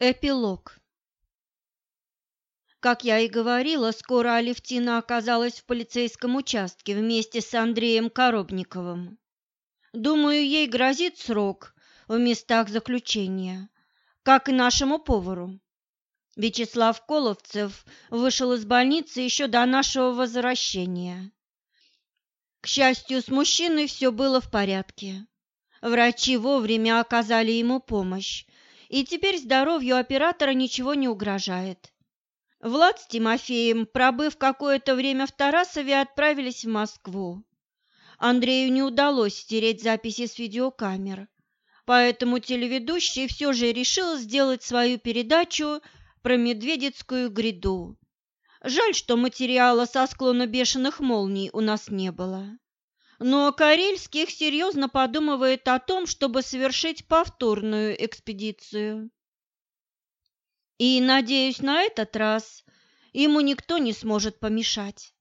Эпилог Как я и говорила, скоро Алевтина оказалась в полицейском участке вместе с Андреем Коробниковым. Думаю, ей грозит срок в местах заключения, как и нашему повару. Вячеслав Коловцев вышел из больницы еще до нашего возвращения. К счастью, с мужчиной все было в порядке. Врачи вовремя оказали ему помощь, и теперь здоровью оператора ничего не угрожает. Влад с Тимофеем, пробыв какое-то время в Тарасове, отправились в Москву. Андрею не удалось стереть записи с видеокамер, поэтому телеведущий все же решил сделать свою передачу про Медведицкую гряду. Жаль, что материала со склона бешеных молний у нас не было. Но Карельских серьезно подумывает о том, чтобы совершить повторную экспедицию. И, надеюсь, на этот раз ему никто не сможет помешать.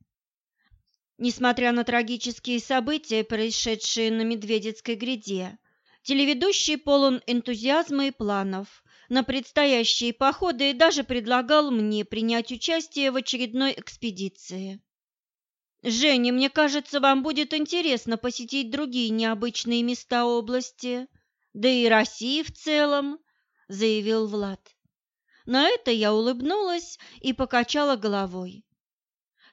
Несмотря на трагические события, происшедшие на Медведецкой гряде, телеведущий полон энтузиазма и планов – на предстоящие походы и даже предлагал мне принять участие в очередной экспедиции. «Женя, мне кажется, вам будет интересно посетить другие необычные места области, да и России в целом», — заявил Влад. На это я улыбнулась и покачала головой.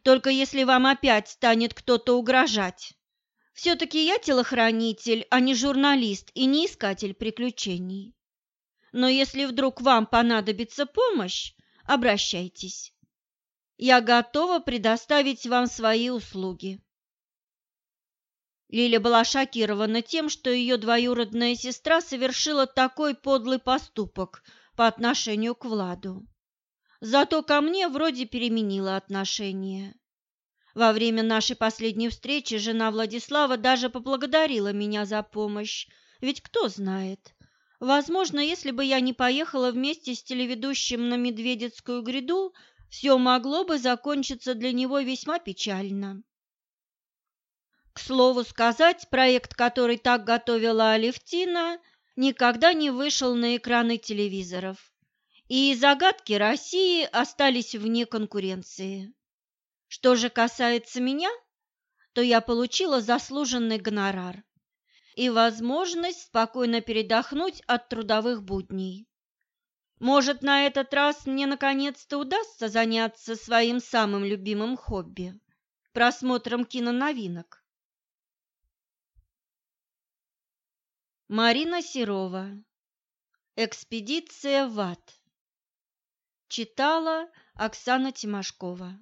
«Только если вам опять станет кто-то угрожать. Все-таки я телохранитель, а не журналист и не искатель приключений но если вдруг вам понадобится помощь, обращайтесь. Я готова предоставить вам свои услуги. Лиля была шокирована тем, что ее двоюродная сестра совершила такой подлый поступок по отношению к Владу. Зато ко мне вроде переменила отношение. Во время нашей последней встречи жена Владислава даже поблагодарила меня за помощь, ведь кто знает, Возможно, если бы я не поехала вместе с телеведущим на Медведецкую гряду, все могло бы закончиться для него весьма печально. К слову сказать, проект, который так готовила Алевтина, никогда не вышел на экраны телевизоров, и загадки России остались вне конкуренции. Что же касается меня, то я получила заслуженный гонорар и возможность спокойно передохнуть от трудовых будней. Может, на этот раз мне наконец-то удастся заняться своим самым любимым хобби – просмотром киноновинок. Марина Серова. Экспедиция в ад. Читала Оксана Тимошкова.